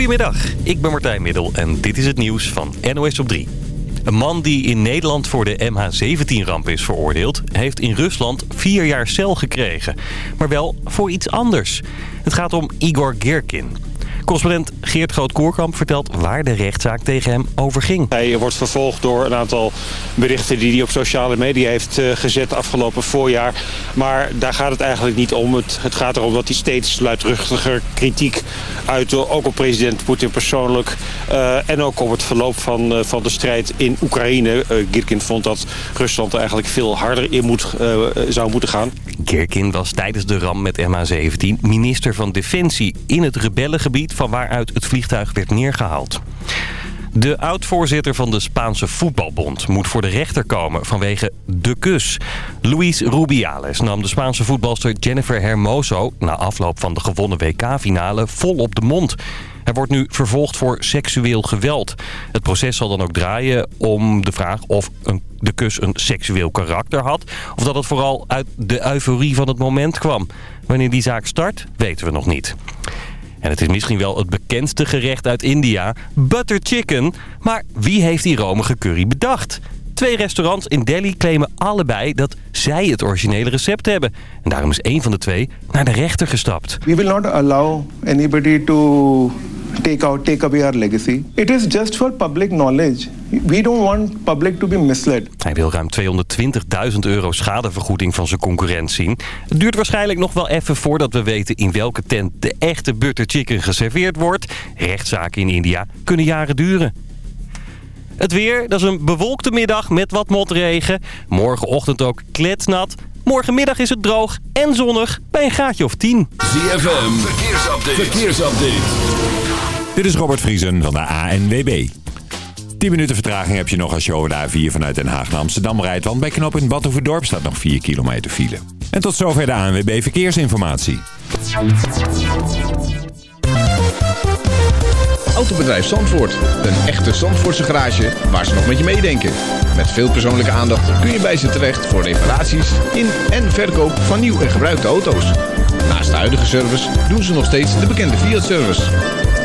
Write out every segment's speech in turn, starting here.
Goedemiddag, ik ben Martijn Middel en dit is het nieuws van NOS op 3. Een man die in Nederland voor de MH17-ramp is veroordeeld... heeft in Rusland vier jaar cel gekregen. Maar wel voor iets anders. Het gaat om Igor Girkin. Correspondent Geert Groot-Koerkamp vertelt waar de rechtszaak tegen hem over ging. Hij wordt vervolgd door een aantal berichten die hij op sociale media heeft uh, gezet afgelopen voorjaar. Maar daar gaat het eigenlijk niet om. Het gaat erom dat hij steeds luidruchtiger kritiek uit, ook op president Poetin persoonlijk. Uh, en ook op het verloop van, uh, van de strijd in Oekraïne. Girkin vond dat Rusland er eigenlijk veel harder in moet, zou moeten gaan. Girkin was tijdens de ram met MH17 minister van Defensie in het rebellengebied van waaruit het vliegtuig werd neergehaald. De oud-voorzitter van de Spaanse voetbalbond moet voor de rechter komen vanwege de kus. Luis Rubiales nam de Spaanse voetbalster Jennifer Hermoso... na afloop van de gewonnen WK-finale vol op de mond. Hij wordt nu vervolgd voor seksueel geweld. Het proces zal dan ook draaien om de vraag of een, de kus een seksueel karakter had... of dat het vooral uit de euforie van het moment kwam. Wanneer die zaak start, weten we nog niet. En het is misschien wel het bekendste gerecht uit India, butter chicken. Maar wie heeft die romige curry bedacht? Twee restaurants in Delhi claimen allebei dat zij het originele recept hebben. En daarom is één van de twee naar de rechter gestapt. We will not allow anybody to take out, take away our legacy. It is just for public knowledge. We don't want public to be misled. Hij wil ruim 220.000 euro schadevergoeding van zijn concurrent zien. Het duurt waarschijnlijk nog wel even voordat we weten in welke tent de echte butter chicken geserveerd wordt. Rechtszaken in India kunnen jaren duren. Het weer, dat is een bewolkte middag met wat motregen. Morgenochtend ook kletsnat. Morgenmiddag is het droog en zonnig bij een graadje of 10. ZFM, verkeersupdate. verkeersupdate. Dit is Robert Vriesen van de ANWB. 10 minuten vertraging heb je nog als je over de A4 vanuit Den Haag naar Amsterdam rijdt. Want bij knop in Badhoevedorp staat nog 4 kilometer file. En tot zover de ANWB Verkeersinformatie. Autobedrijf Zandvoort. Een echte Zandvoortse garage waar ze nog met je meedenken. Met veel persoonlijke aandacht kun je bij ze terecht voor reparaties in en verkoop van nieuw en gebruikte auto's. Naast de huidige service doen ze nog steeds de bekende Fiat-service.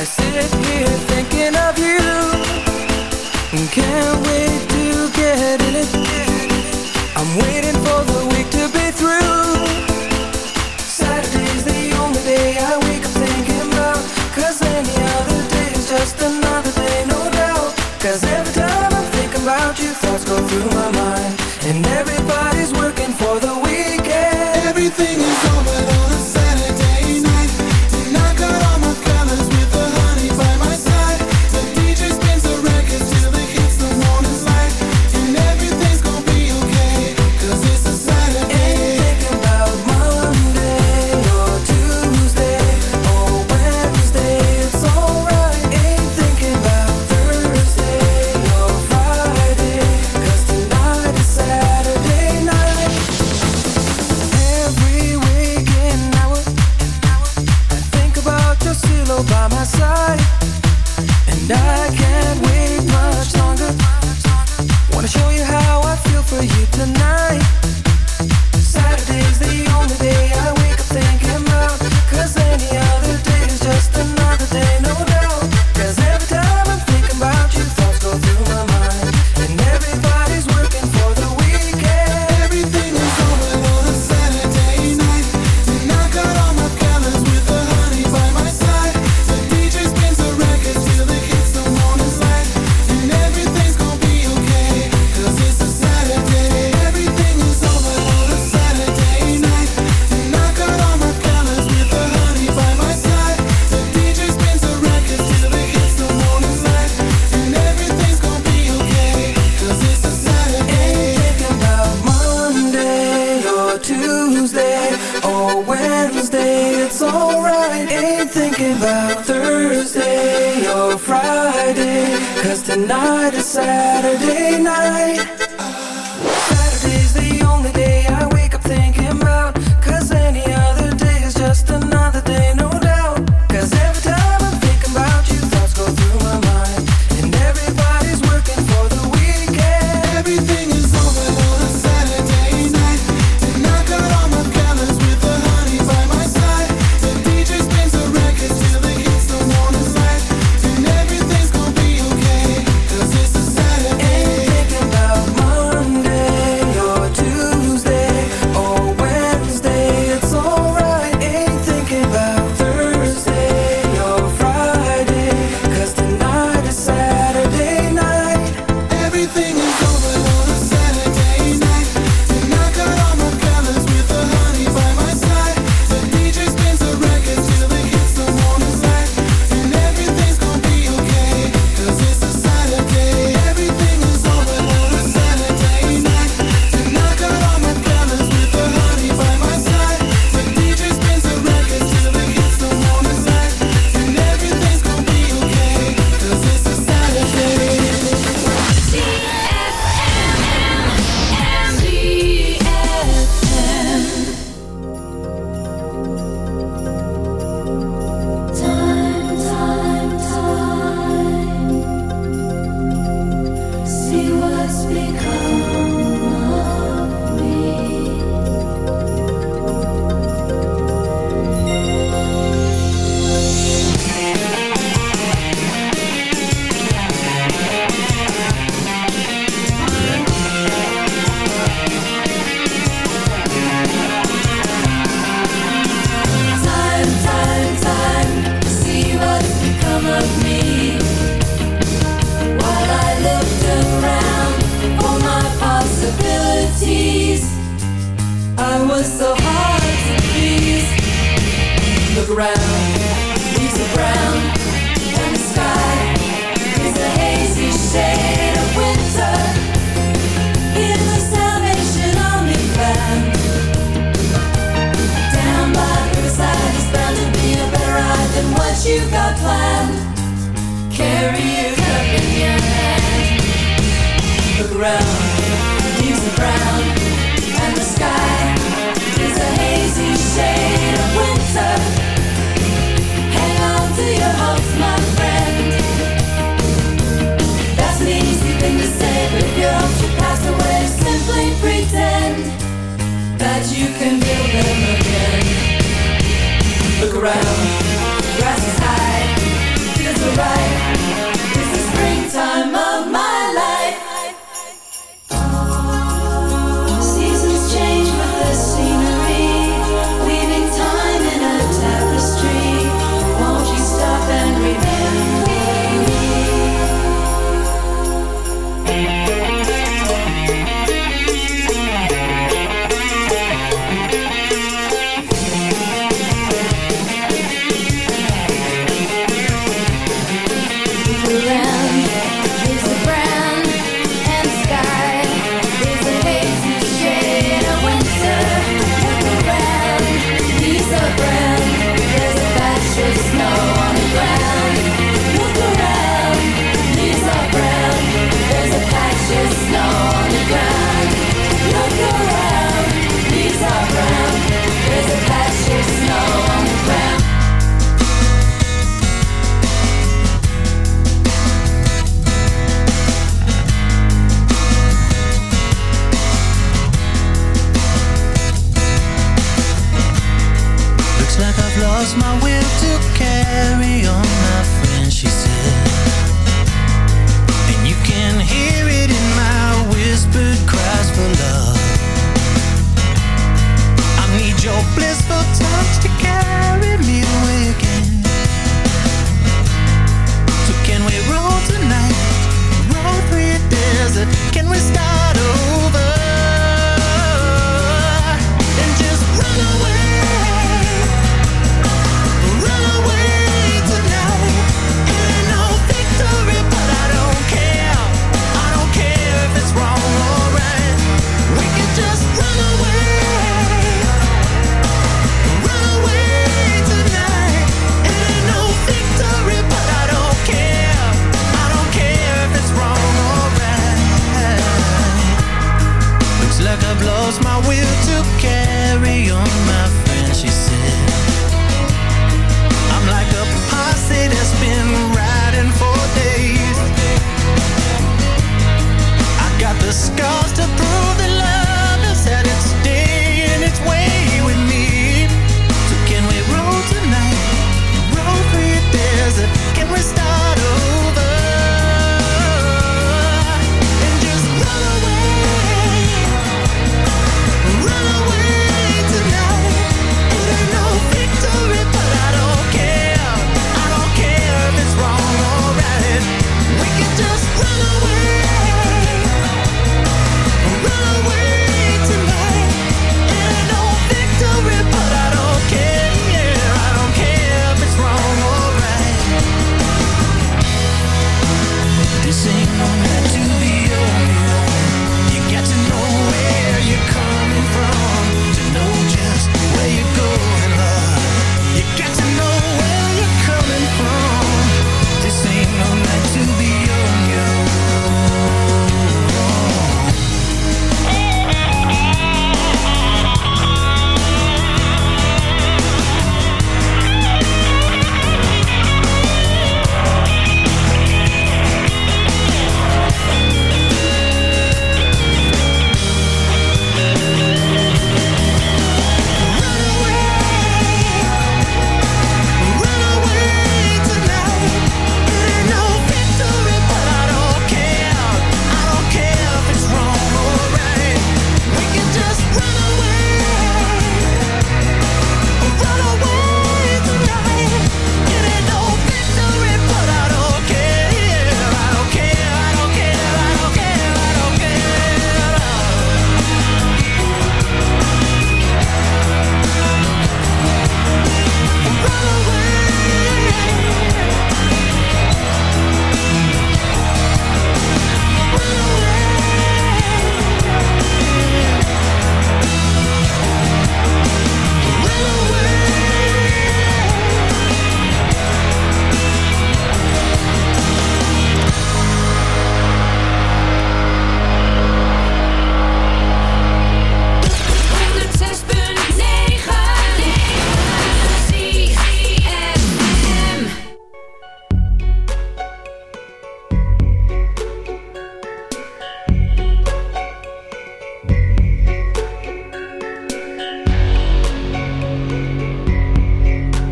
I sit here thinking of you. and Can't wait to get in it. I'm waiting for the week to be through. Saturday's the only day I wake up thinking about. Cause any other day is just another day, no doubt. Cause every time I'm thinking about you, thoughts go through my mind. And everybody's lost my will to carry on, my friend, she said. And you can hear it in my whispered cries for love. I need your blissful touch to carry me away again. So can we roll tonight? Roll through your desert. Can we start over?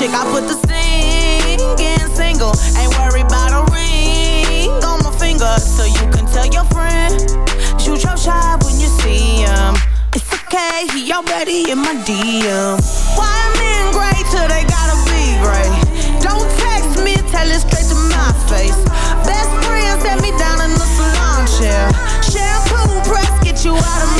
chick, I put the singing single. Ain't worried about a ring on my finger. So you can tell your friend, shoot your shot when you see him. It's okay, he already in my DM. Why men great till they gotta be great? Don't text me, tell it straight to my face. Best friend set me down in the salon chair. Shampoo press, get you out of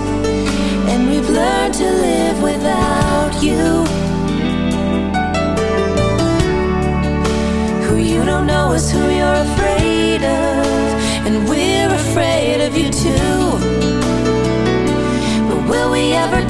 And we've learned to live without you. Who you don't know is who you're afraid of. And we're afraid of you too. But will we ever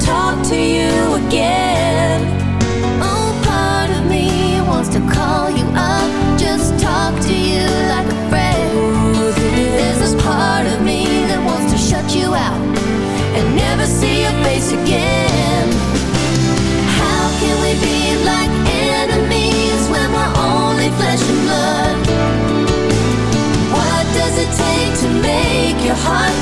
heart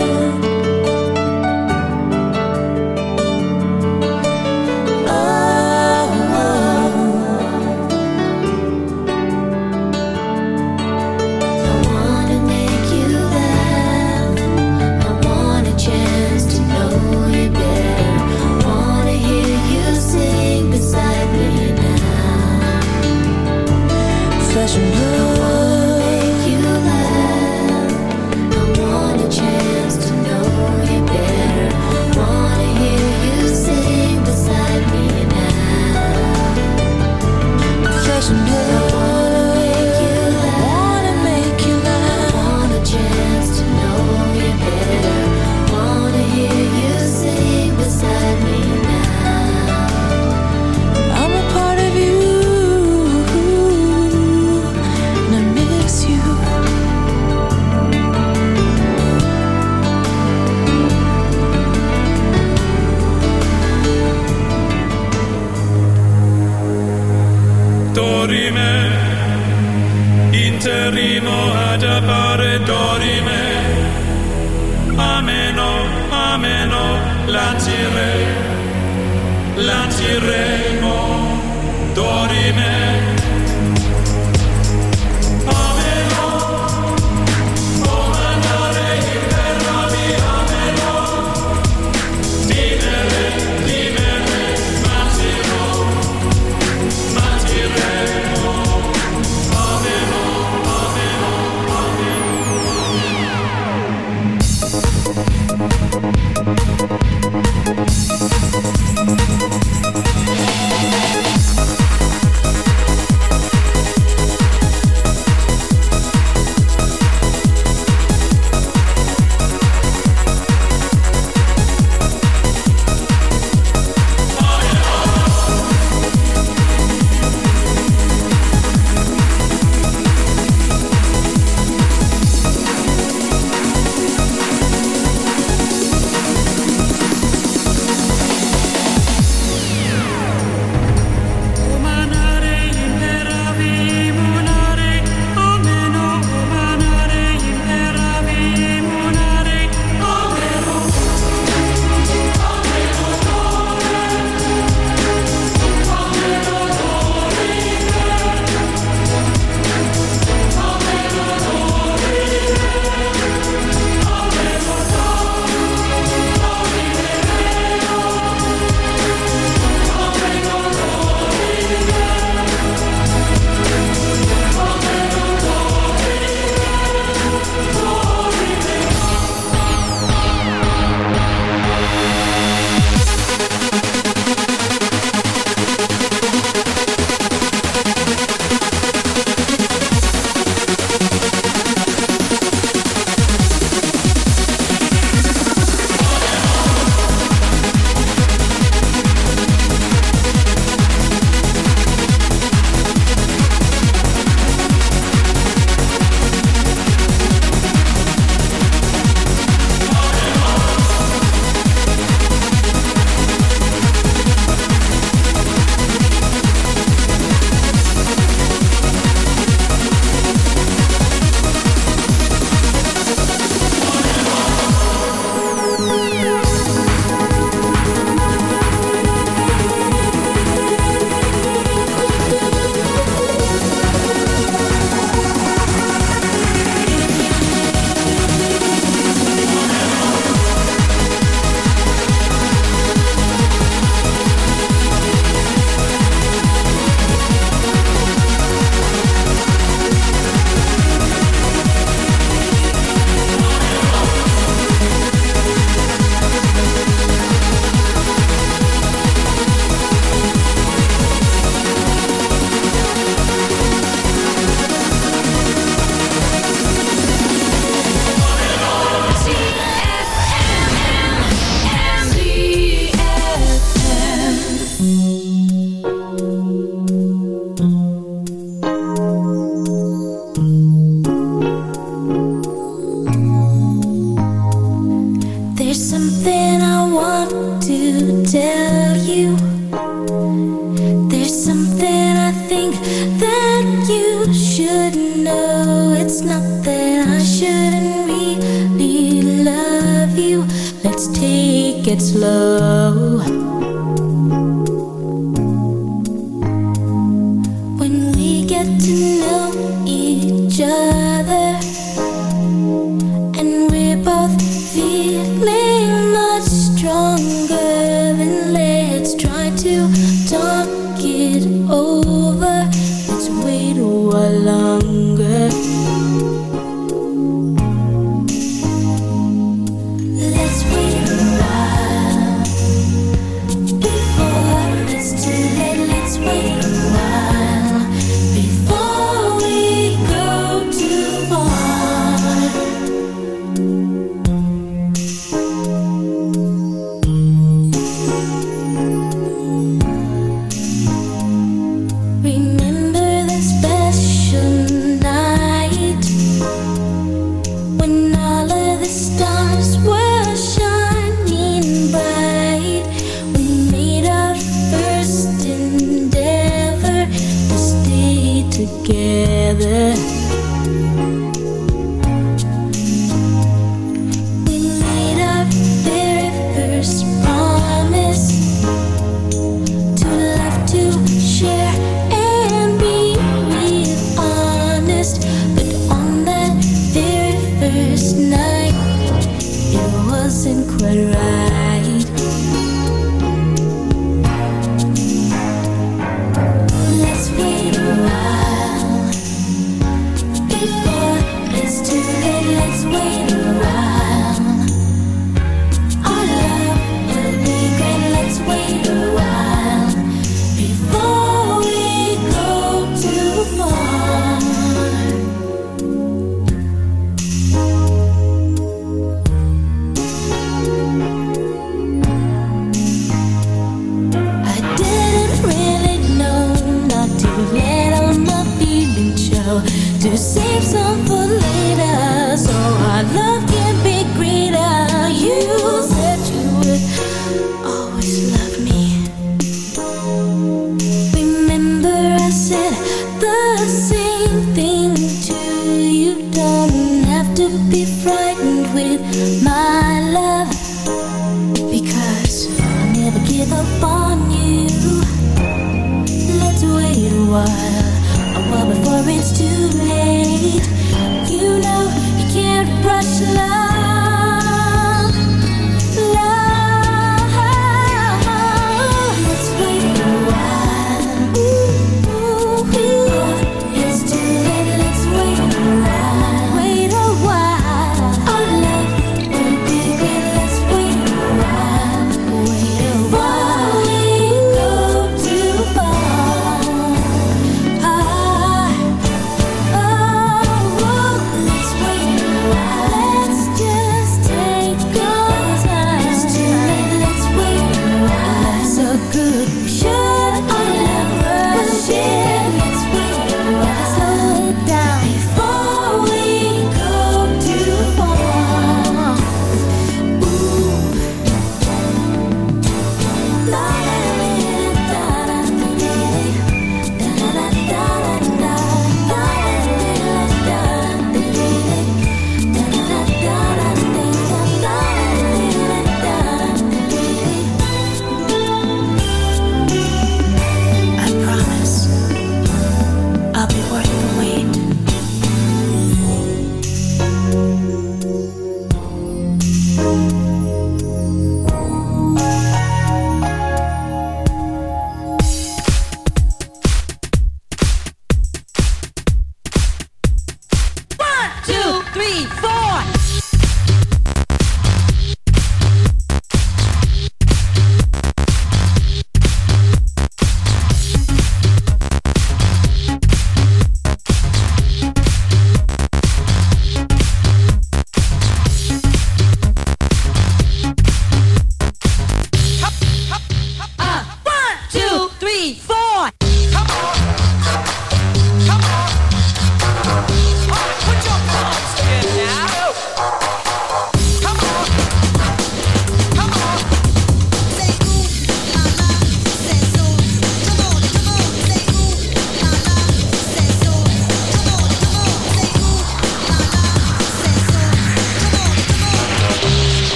l'attirer, l'attirer. to tell you. There's something I think that you should know. It's not that I shouldn't really love you. Let's take it slow.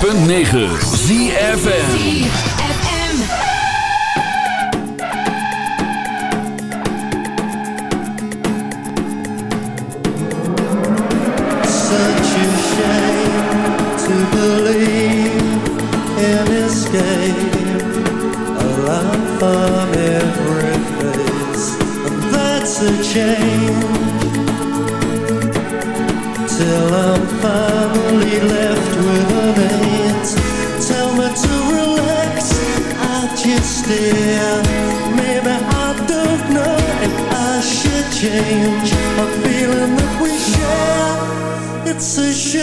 .9 此生